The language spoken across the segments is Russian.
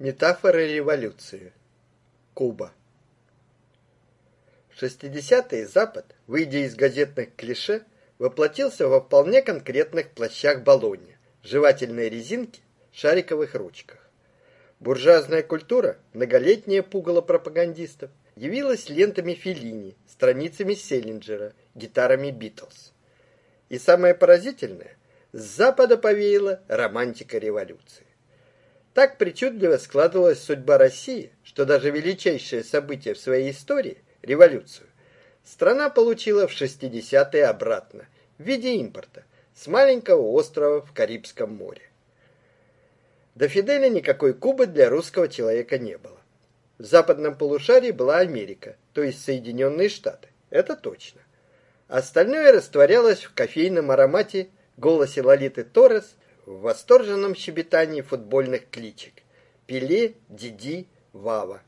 Метафора революции. Куба. В 60-е Запад, выйдя из газетных клише, воплотился во вполне конкретных плащах Болоньи, жевательной резинки, шариковых ручках. Буржуазная культура, многолетняя пугало пропагандистов, явилась лентами Феллини, страницами Селлинджера, гитарами Битлз. И самое поразительное, с Запада повеяла романтика революции. Так причудливо складывалась судьба России, что даже величайшее событие в своей истории революцию страна получила в 60-е обратно в виде импорта с маленького острова в Карибском море. До Фиделя никакой Кубы для русского человека не было. В западном полушарии была Америка, то есть Соединенные Штаты. Это точно. Остальное растворялось в кофейном аромате, голосе Лолиты Торрес в восторженном щебетании футбольных кличек: Пеле, Диди, Вава.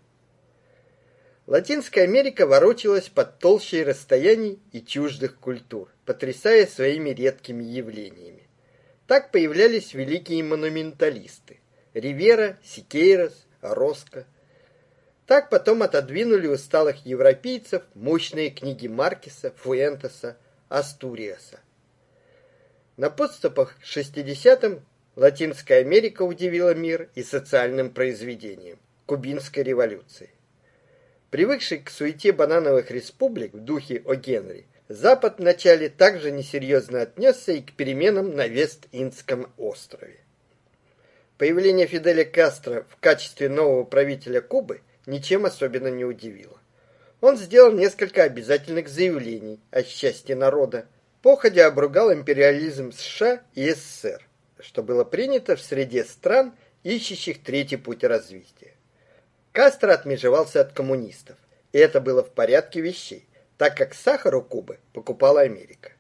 Латинская Америка ворочалась под толщей расстояний и чуждых культур, потрясая своими редкими явлениями. Так появлялись великие монументалисты: Ривера, Сикейрос, Ороско. Так потом отодвинули усталых европейцев мощные книги Маркеса, Фуэнтеса, Астуриаса. На подступах к 60-м Латинская Америка удивила мир и социальным произведением Кубинской революции. Привыкший к суете банановых республик в духе О. Генри, Запад вначале также несерьезно отнесся и к переменам на Вест-Индском острове. Появление Фиделя Кастро в качестве нового правителя Кубы ничем особенно не удивило. Он сделал несколько обязательных заявлений о счастье народа, походя обругал империализм США и СССР, что было принято в среде стран, ищущих третий путь развития. Кастро отмежевался от коммунистов, и это было в порядке вещей, так как сахар у Кубы покупала Америка.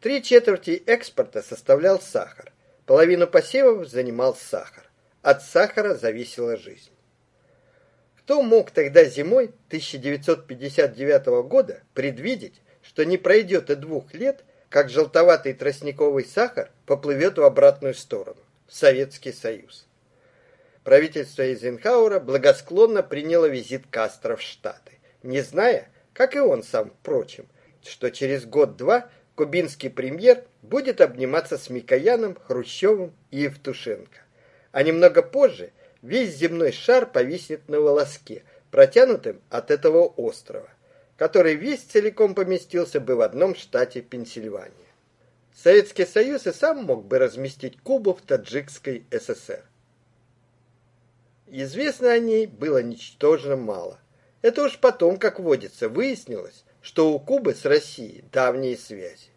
Три четверти экспорта составлял сахар, половину посевов занимал сахар. От сахара зависела жизнь. Кто мог тогда зимой 1959 года предвидеть, что не пройдет и двух лет, как желтоватый тростниковый сахар поплывет в обратную сторону, в Советский Союз. Правительство Эйзенхауэра благосклонно приняло визит Кастро в Штаты, не зная, как и он сам, впрочем, что через год-два кубинский премьер будет обниматься с Микояном, Хрущевым и Евтушенко. А немного позже весь земной шар повиснет на волоске, протянутым от этого острова который весь целиком поместился бы в одном штате Пенсильвания. Советский Союз и сам мог бы разместить Кубу в Таджикской ССР. Известно о ней было ничтожно мало. Это уж потом, как водится, выяснилось, что у Кубы с Россией давние связи.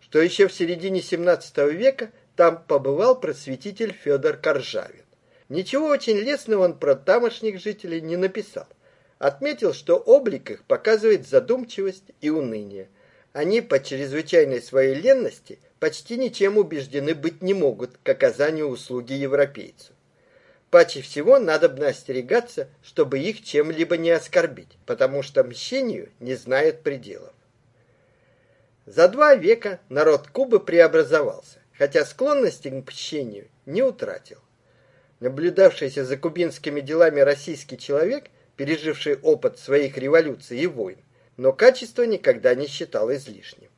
Что еще в середине 17 века там побывал просветитель Федор Коржавин. Ничего очень лестного он про тамошних жителей не написал отметил, что облик их показывает задумчивость и уныние. Они по чрезвычайной своей ленности почти ничем убеждены быть не могут к оказанию услуги европейцу. Паче всего надо бы остерегаться, чтобы их чем-либо не оскорбить, потому что мщению не знают пределов. За два века народ Кубы преобразовался, хотя склонности к мщению не утратил. Наблюдавшийся за кубинскими делами российский человек – переживший опыт своих революций и войн, но качество никогда не считал излишним.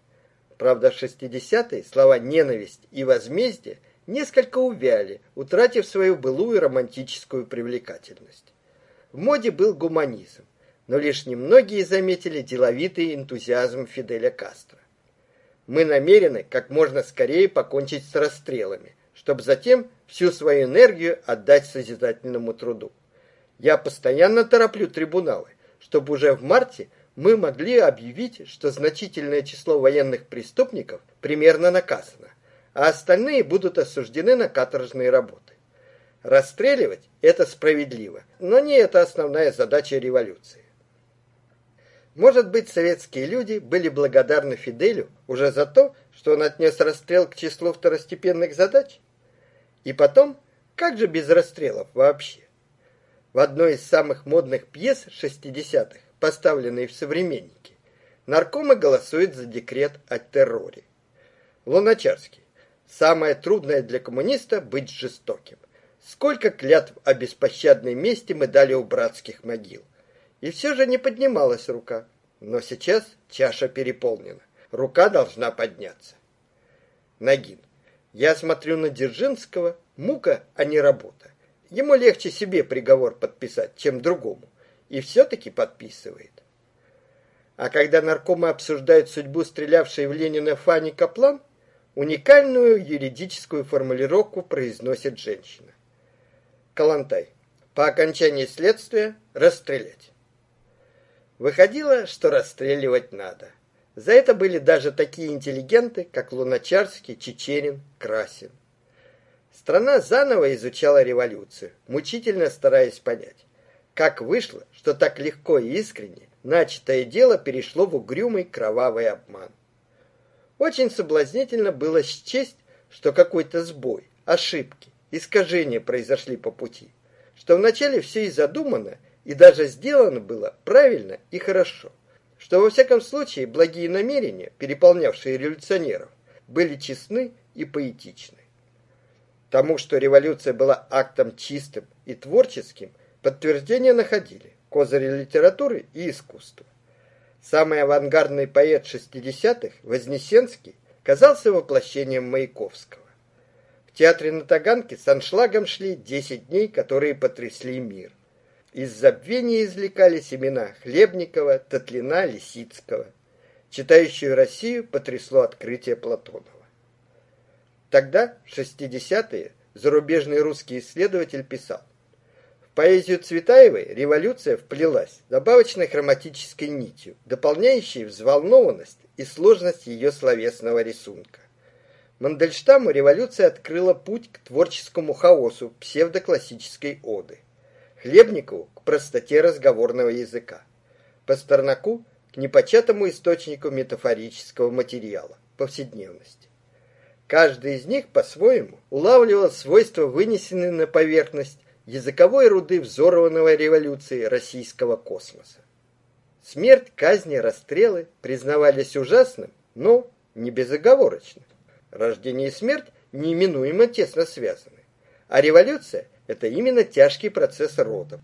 Правда, в 60-е слова ненависть и возмездие несколько увяли, утратив свою былую романтическую привлекательность. В моде был гуманизм, но лишь немногие заметили деловитый энтузиазм Фиделя Кастро. Мы намерены как можно скорее покончить с расстрелами, чтобы затем всю свою энергию отдать созидательному труду. Я постоянно тороплю трибуналы, чтобы уже в марте мы могли объявить, что значительное число военных преступников примерно наказано, а остальные будут осуждены на каторжные работы. Расстреливать это справедливо, но не это основная задача революции. Может быть, советские люди были благодарны Фиделю уже за то, что он отнес расстрел к числу второстепенных задач? И потом, как же без расстрелов вообще? В одной из самых модных пьес 60-х, поставленной в «Современнике», наркомы голосуют за декрет о терроре. Луначарский. Самое трудное для коммуниста – быть жестоким. Сколько клятв о беспощадной мести мы дали у братских могил. И все же не поднималась рука. Но сейчас чаша переполнена. Рука должна подняться. Нагин. Я смотрю на Дзержинского. Мука, а не работа. Ему легче себе приговор подписать, чем другому. И все-таки подписывает. А когда наркомы обсуждают судьбу стрелявшей в Ленина Фани Каплан, уникальную юридическую формулировку произносит женщина. Калантай. По окончании следствия расстрелять. Выходило, что расстреливать надо. За это были даже такие интеллигенты, как Луначарский, Чечерин, Красин. Страна заново изучала революцию, мучительно стараясь понять, как вышло, что так легко и искренне начатое дело перешло в угрюмый кровавый обман. Очень соблазнительно было счесть, что какой-то сбой, ошибки, искажения произошли по пути, что вначале все и задумано, и даже сделано было правильно и хорошо, что во всяком случае благие намерения, переполнявшие революционеров, были честны и поэтичны. Тому, что революция была актом чистым и творческим, подтверждение находили козыри литературы и искусства. Самый авангардный поэт 60-х, Вознесенский, казался воплощением Маяковского. В театре на Таганке с аншлагом шли 10 дней, которые потрясли мир. Из забвения извлекали семена Хлебникова, Татлина, Лисицкого. Читающую Россию потрясло открытие Платонова. Тогда, в 60-е, зарубежный русский исследователь писал, в поэзию Цветаевой революция вплелась добавочной хроматической нитью, дополняющей взволнованность и сложность ее словесного рисунка. Мандельштаму революция открыла путь к творческому хаосу псевдоклассической оды. Хлебникову к простоте разговорного языка. Пастернаку к непочатому источнику метафорического материала повседневности. Каждый из них по-своему улавливал свойства, вынесенные на поверхность языковой руды взорванного революции российского космоса. Смерть, казни, расстрелы признавались ужасным, но не безоговорочно. Рождение и смерть неименуемо тесно связаны. А революция – это именно тяжкий процесс родов.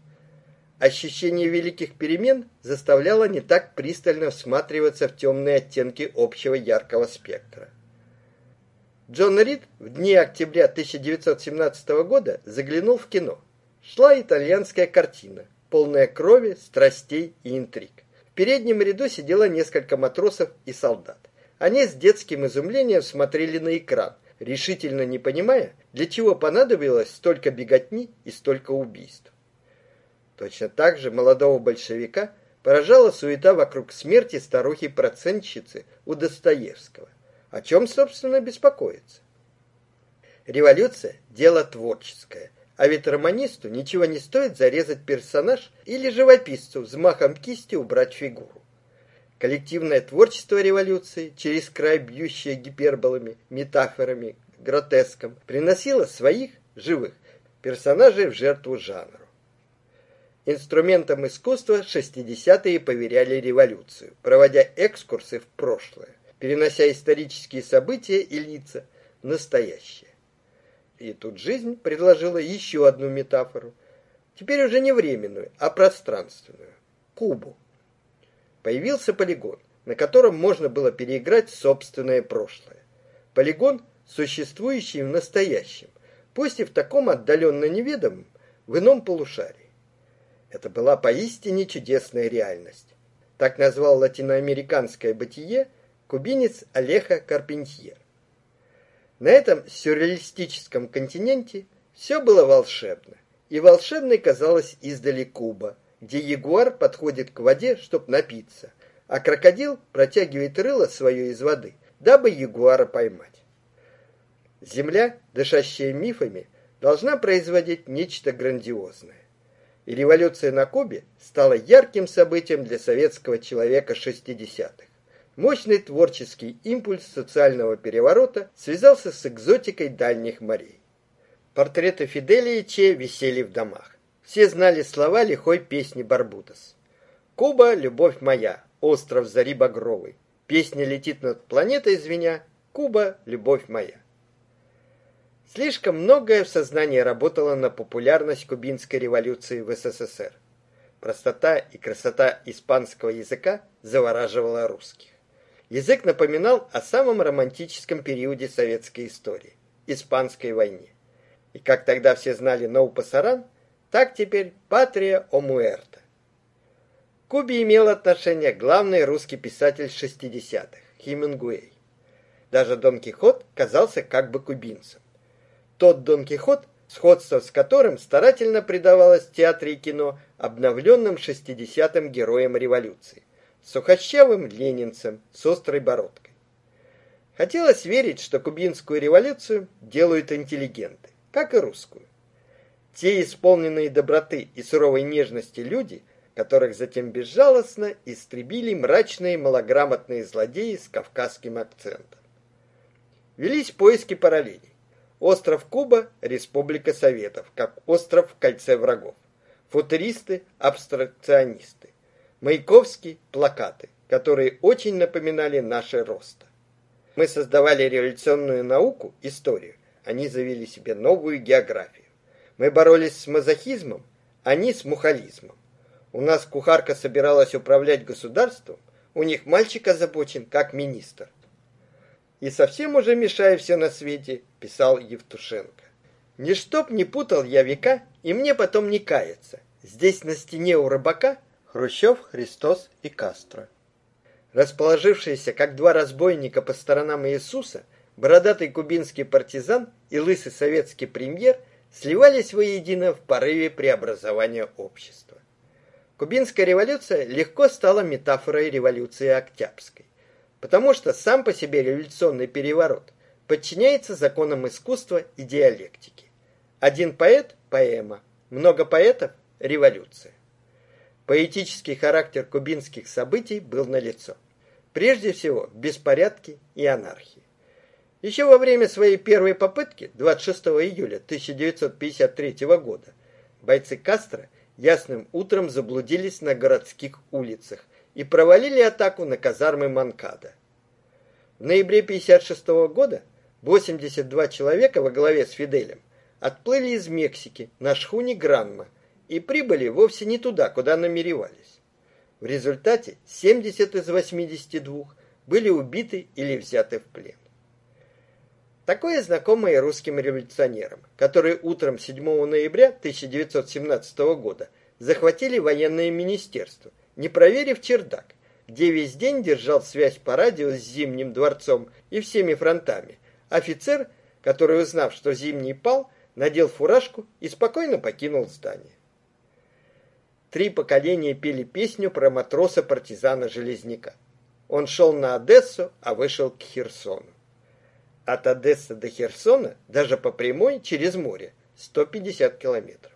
Ощущение великих перемен заставляло не так пристально всматриваться в темные оттенки общего яркого спектра. Джон Рид в дни октября 1917 года заглянул в кино. Шла итальянская картина, полная крови, страстей и интриг. В переднем ряду сидело несколько матросов и солдат. Они с детским изумлением смотрели на экран, решительно не понимая, для чего понадобилось столько беготни и столько убийств. Точно так же молодого большевика поражала суета вокруг смерти старухи-процентщицы у Достоевского. О чем, собственно, беспокоиться? Революция – дело творческое, а ведь романисту ничего не стоит зарезать персонаж или живописцу взмахом кисти убрать фигуру. Коллективное творчество революции, через край бьющее гиперболами, метафорами, гротеском, приносило своих, живых, персонажей в жертву жанру. Инструментом искусства 60-е поверяли революцию, проводя экскурсы в прошлое перенося исторические события и лица в настоящее. И тут жизнь предложила еще одну метафору, теперь уже не временную, а пространственную кубу. Появился полигон, на котором можно было переиграть собственное прошлое. Полигон, существующий в настоящем, пусть и в таком отдаленно неведомом, в ином полушарии. Это была поистине чудесная реальность. Так назвал латиноамериканское бытие – кубинец Олеха Карпентьер. На этом сюрреалистическом континенте все было волшебно, и волшебной казалась издали Куба, где ягуар подходит к воде, чтобы напиться, а крокодил протягивает рыло свое из воды, дабы ягуара поймать. Земля, дышащая мифами, должна производить нечто грандиозное. И революция на Кубе стала ярким событием для советского человека 60-х. Мощный творческий импульс социального переворота связался с экзотикой дальних морей. Портреты Фиделя и Че висели в домах. Все знали слова лихой песни Барбудос. «Куба, любовь моя, остров зари багровый. Песня летит над планетой звеня, Куба, любовь моя». Слишком многое в сознании работало на популярность кубинской революции в СССР. Простота и красота испанского языка завораживала русских. Язык напоминал о самом романтическом периоде советской истории – Испанской войне. И как тогда все знали «Ноу Пасаран», так теперь «Патрия о Муэрто». К Кубе имел отношение главный русский писатель 60-х – Хемингуэй. Даже Дон Кихот казался как бы кубинцем. Тот Дон Кихот, сходство с которым старательно придавалось в театре и кино обновленным 60-м героем революции, сухощавым ленинцем с острой бородкой. Хотелось верить, что кубинскую революцию делают интеллигенты, как и русскую. Те исполненные доброты и суровой нежности люди, которых затем безжалостно истребили мрачные малограмотные злодеи с кавказским акцентом. Велись поиски параллелей. Остров Куба – республика Советов, как остров в кольце врагов. Футуристы – абстракционисты. Маяковский – плакаты, которые очень напоминали наше роста. Мы создавали революционную науку, историю. Они завели себе новую географию. Мы боролись с мазохизмом, они с мухализмом. У нас кухарка собиралась управлять государством, у них мальчик озабочен, как министр и совсем уже мешая все на свете, писал Евтушенко. Не чтоб не путал я века, и мне потом не каяться. Здесь на стене у рыбака Хрущев, Христос и Кастро. Расположившиеся как два разбойника по сторонам Иисуса, бородатый кубинский партизан и лысый советский премьер сливались воедино в порыве преобразования общества. Кубинская революция легко стала метафорой революции Октябрьской потому что сам по себе революционный переворот подчиняется законам искусства и диалектики. Один поэт – поэма, много поэтов – революция. Поэтический характер кубинских событий был налицо. Прежде всего, в беспорядке и анархии. Еще во время своей первой попытки, 26 июля 1953 года, бойцы Кастро ясным утром заблудились на городских улицах и провалили атаку на казармы Манкада. В ноябре 56 года 82 человека во главе с Фиделем отплыли из Мексики на шхуне Гранма и прибыли вовсе не туда, куда намеревались. В результате 70 из 82 были убиты или взяты в плен. Такое знакомое русским революционерам, которые утром 7 ноября 1917 года захватили военное министерство не проверив чердак, где весь день держал связь по радио с Зимним дворцом и всеми фронтами. Офицер, который, узнав, что Зимний пал, надел фуражку и спокойно покинул здание. Три поколения пели песню про матроса-партизана-железняка. Он шел на Одессу, а вышел к Херсону. От Одессы до Херсона, даже по прямой, через море, 150 километров.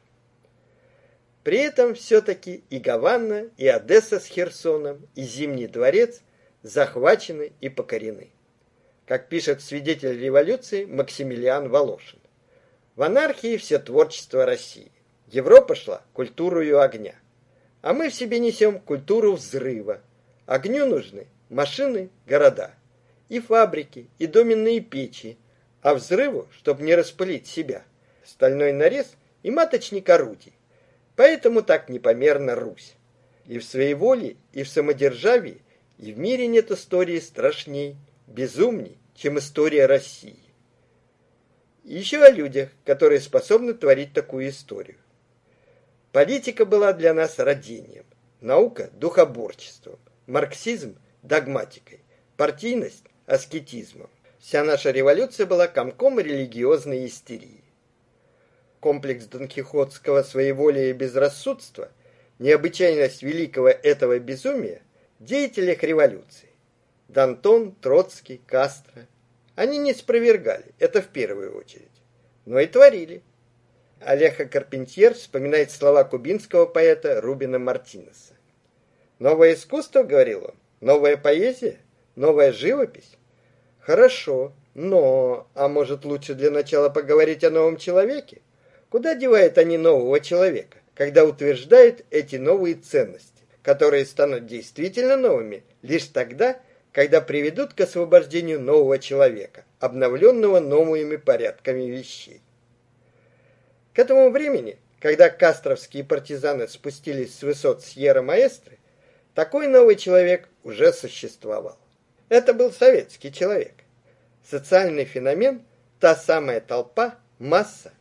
При этом все-таки и Гавана, и Одесса с Херсоном, и Зимний дворец захвачены и покорены. Как пишет свидетель революции Максимилиан Волошин. В анархии все творчество России. Европа шла культурою огня. А мы в себе несем культуру взрыва. Огню нужны машины, города. И фабрики, и доменные печи. А взрыву, чтобы не распылить себя, стальной нарез и маточник орудий. Поэтому так непомерна Русь. И в своей воле, и в самодержавии, и в мире нет истории страшней, безумней, чем история России. И еще о людях, которые способны творить такую историю. Политика была для нас родением, наука – духоборчеством, марксизм – догматикой, партийность – аскетизмом. Вся наша революция была комком религиозной истерии комплекс донкихотского своеволия и безрассудства, необычайность великого этого безумия в деятелях революции. Дантон, Троцкий, Кастро. Они не спровергали, это в первую очередь, но и творили. Олега Карпентьер вспоминает слова кубинского поэта Рубина Мартинеса. «Новое искусство, — говорил он, — новая поэзия, новая живопись. Хорошо, но, а может лучше для начала поговорить о новом человеке? Куда девают они нового человека, когда утверждают эти новые ценности, которые станут действительно новыми лишь тогда, когда приведут к освобождению нового человека, обновленного новыми порядками вещей. К этому времени, когда кастровские партизаны спустились с высот Сьерра-Маэстры, такой новый человек уже существовал. Это был советский человек. Социальный феномен – та самая толпа, масса,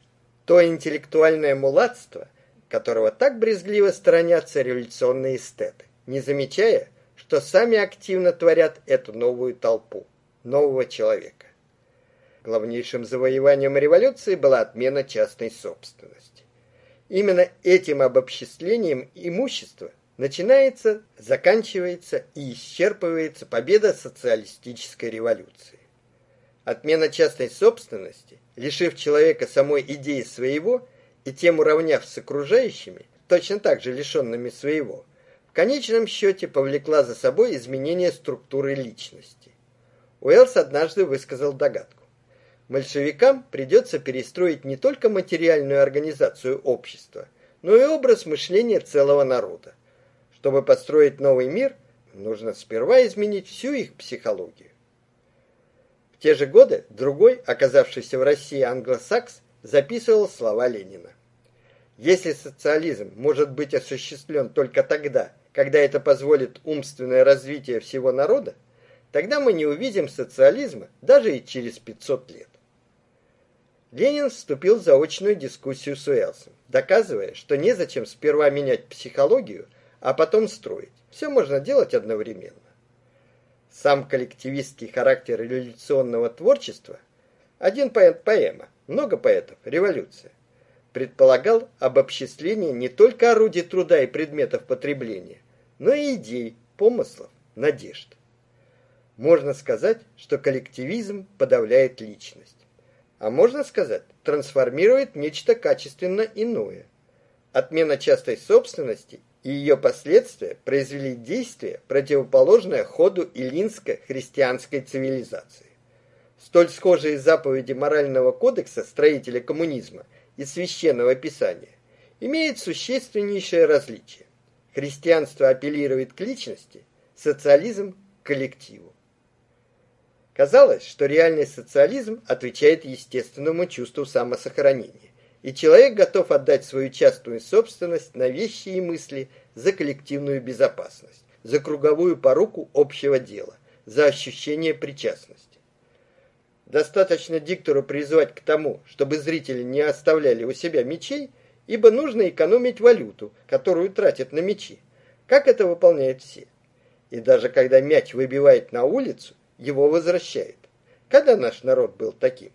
то интеллектуальное мулатство, которого так брезгливо сторонятся революционные эстеты, не замечая, что сами активно творят эту новую толпу, нового человека. Главнейшим завоеванием революции была отмена частной собственности. Именно этим обобществлением имущества начинается, заканчивается и исчерпывается победа социалистической революции. Отмена частной собственности, лишив человека самой идеи своего и тем уравняв с окружающими, точно так же лишенными своего, в конечном счете повлекла за собой изменение структуры личности. Уэллс однажды высказал догадку. Большевикам придется перестроить не только материальную организацию общества, но и образ мышления целого народа. Чтобы построить новый мир, нужно сперва изменить всю их психологию. В те же годы другой, оказавшийся в России англосакс, записывал слова Ленина. Если социализм может быть осуществлен только тогда, когда это позволит умственное развитие всего народа, тогда мы не увидим социализма даже и через 500 лет. Ленин вступил в заочную дискуссию с Уэллсом, доказывая, что незачем сперва менять психологию, а потом строить. Все можно делать одновременно. Сам коллективистский характер революционного творчества один поэт поэма, много поэтов революция предполагал обобществление не только орудий труда и предметов потребления, но и идей, помыслов, надежд. Можно сказать, что коллективизм подавляет личность. А можно сказать, трансформирует нечто качественно иное. Отмена частной собственности и ее последствия произвели действие, противоположное ходу илинско-христианской цивилизации. Столь схожие заповеди морального кодекса строителя коммунизма и священного писания имеют существеннейшее различие. Христианство апеллирует к личности, социализм к коллективу. Казалось, что реальный социализм отвечает естественному чувству самосохранения, и человек готов отдать свою частную собственность на вещи и мысли за коллективную безопасность, за круговую поруку общего дела, за ощущение причастности. Достаточно диктору призвать к тому, чтобы зрители не оставляли у себя мечей, ибо нужно экономить валюту, которую тратят на мячи, как это выполняют все. И даже когда мяч выбивает на улицу, его возвращают. Когда наш народ был таким?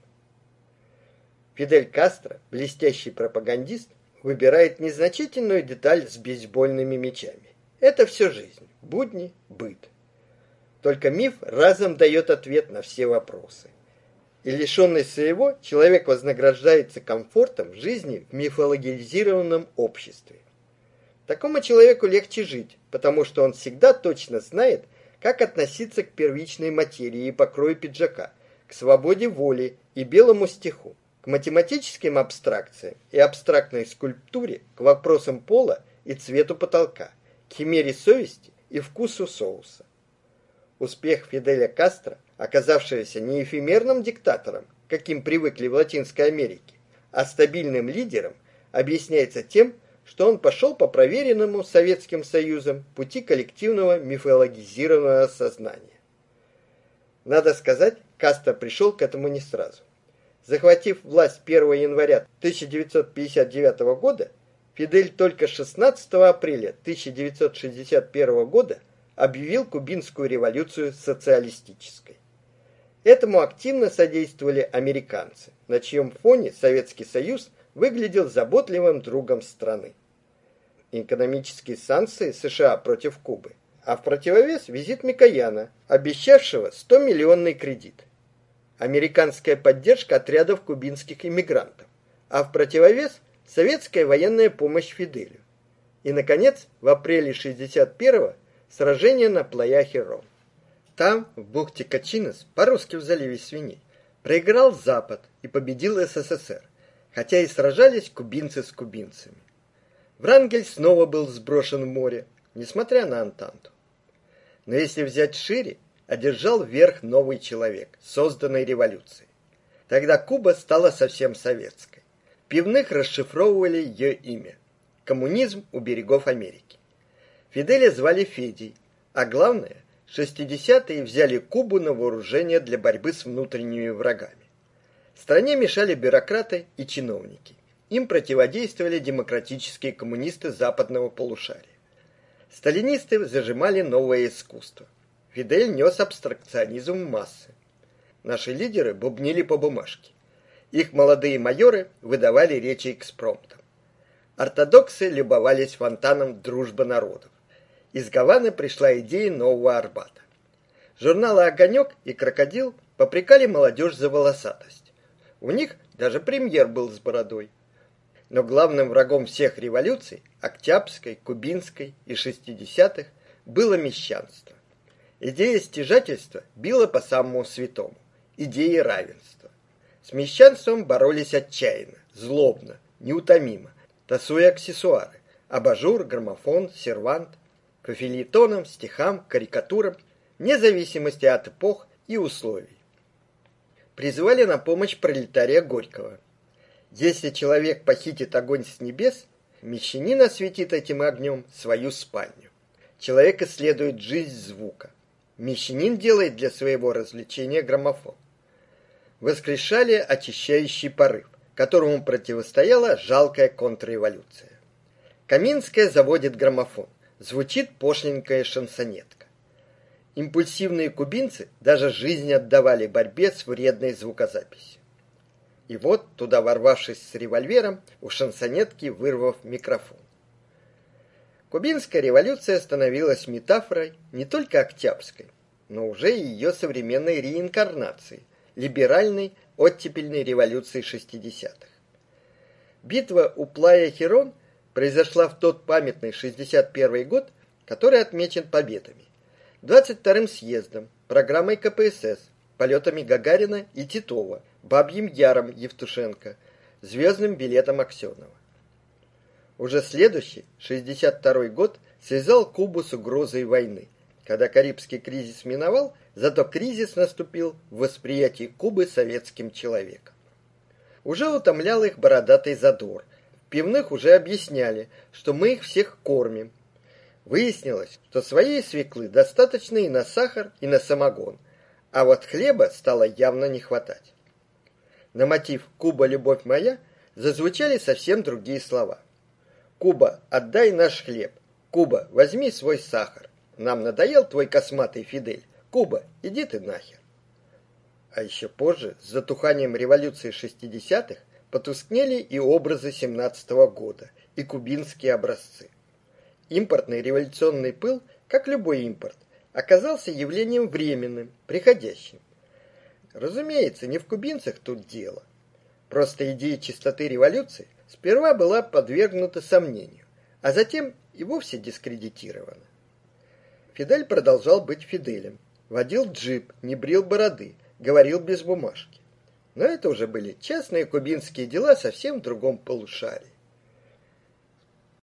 Фидель Кастро, блестящий пропагандист, выбирает незначительную деталь с бейсбольными мячами. Это все жизнь, будни, быт. Только миф разом дает ответ на все вопросы и лишенный своего, человек вознаграждается комфортом жизни в мифологизированном обществе. Такому человеку легче жить, потому что он всегда точно знает, как относиться к первичной материи и покрою пиджака, к свободе воли и белому стиху, к математическим абстракциям и абстрактной скульптуре, к вопросам пола и цвету потолка, к химере совести и вкусу соуса. Успех Фиделя Кастро оказавшегося не эфемерным диктатором, каким привыкли в Латинской Америке, а стабильным лидером, объясняется тем, что он пошел по проверенному Советским Союзом пути коллективного мифологизированного сознания. Надо сказать, Кастро пришел к этому не сразу. Захватив власть 1 января 1959 года, Фидель только 16 апреля 1961 года объявил кубинскую революцию социалистической. Этому активно содействовали американцы, на чьем фоне Советский Союз выглядел заботливым другом страны. Экономические санкции США против Кубы, а в противовес визит Микояна, обещавшего 100-миллионный кредит. Американская поддержка отрядов кубинских иммигрантов, а в противовес советская военная помощь Фиделю. И наконец, в апреле 61-го сражение на Плая-Херон. Там, в бухте Качинос, по-русски в заливе свиней, проиграл Запад и победил СССР, хотя и сражались кубинцы с кубинцами. Врангель снова был сброшен в море, несмотря на Антанту. Но если взять шире, одержал верх новый человек, созданный революцией. Тогда Куба стала совсем советской. Пивных расшифровывали ее имя. Коммунизм у берегов Америки. Фиделя звали Федей, а главное, 60-е взяли Кубу на вооружение для борьбы с внутренними врагами. Стране мешали бюрократы и чиновники. Им противодействовали демократические коммунисты западного полушария. Сталинисты зажимали новое искусство. Фидель нес абстракционизм в массы. Наши лидеры бубнили по бумажке. Их молодые майоры выдавали речи экспромтом. Ортодоксы любовались фонтаном дружбы народов. Из Гаваны пришла идея нового Арбата. Журналы «Огонек» и «Крокодил» попрекали молодежь за волосатость. У них даже премьер был с бородой. Но главным врагом всех революций, Октябрьской, Кубинской и шестидесятых, было мещанство. Идея стяжательства била по самому святому идеи равенства. С мещанством боролись отчаянно, злобно, неутомимо, тасуя аксессуары: абажур, граммофон, сервант, по филитонам, стихам, карикатурам, вне зависимости от эпох и условий. Призывали на помощь пролетария Горького. Если человек похитит огонь с небес, мещанин осветит этим огнем свою спальню. Человек исследует жизнь звука. Мещанин делает для своего развлечения граммофон. Воскрешали очищающий порыв, которому противостояла жалкая контрреволюция. Каминская заводит граммофон звучит пошленькая шансонетка. Импульсивные кубинцы даже жизнь отдавали борьбе с вредной звукозаписью. И вот, туда ворвавшись с револьвером, у шансонетки вырвав микрофон. Кубинская революция становилась метафорой не только Октябрьской, но уже и ее современной реинкарнацией, либеральной оттепельной революции 60-х. Битва у Плая-Херон – произошла в тот памятный 61 год, который отмечен победами. 22-м съездом, программой КПСС, полетами Гагарина и Титова, Бабьим Яром Евтушенко, звездным билетом Аксенова. Уже следующий, 62 год, связал Кубу с угрозой войны. Когда Карибский кризис миновал, зато кризис наступил в восприятии Кубы советским человеком. Уже утомлял их бородатый задор – пивных уже объясняли, что мы их всех кормим. Выяснилось, что своей свеклы достаточно и на сахар, и на самогон, а вот хлеба стало явно не хватать. На мотив «Куба, любовь моя» зазвучали совсем другие слова. «Куба, отдай наш хлеб! Куба, возьми свой сахар! Нам надоел твой косматый Фидель! Куба, иди ты нахер!» А еще позже, с затуханием революции 60-х, потускнели и образы 17 -го года, и кубинские образцы. Импортный революционный пыл, как любой импорт, оказался явлением временным, приходящим. Разумеется, не в кубинцах тут дело. Просто идея чистоты революции сперва была подвергнута сомнению, а затем и вовсе дискредитирована. Фидель продолжал быть Фиделем, водил джип, не брил бороды, говорил без бумажки. Но это уже были частные кубинские дела совсем в другом полушарии.